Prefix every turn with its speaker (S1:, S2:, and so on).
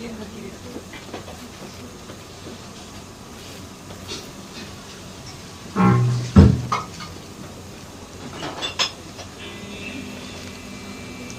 S1: 家がきれいだった。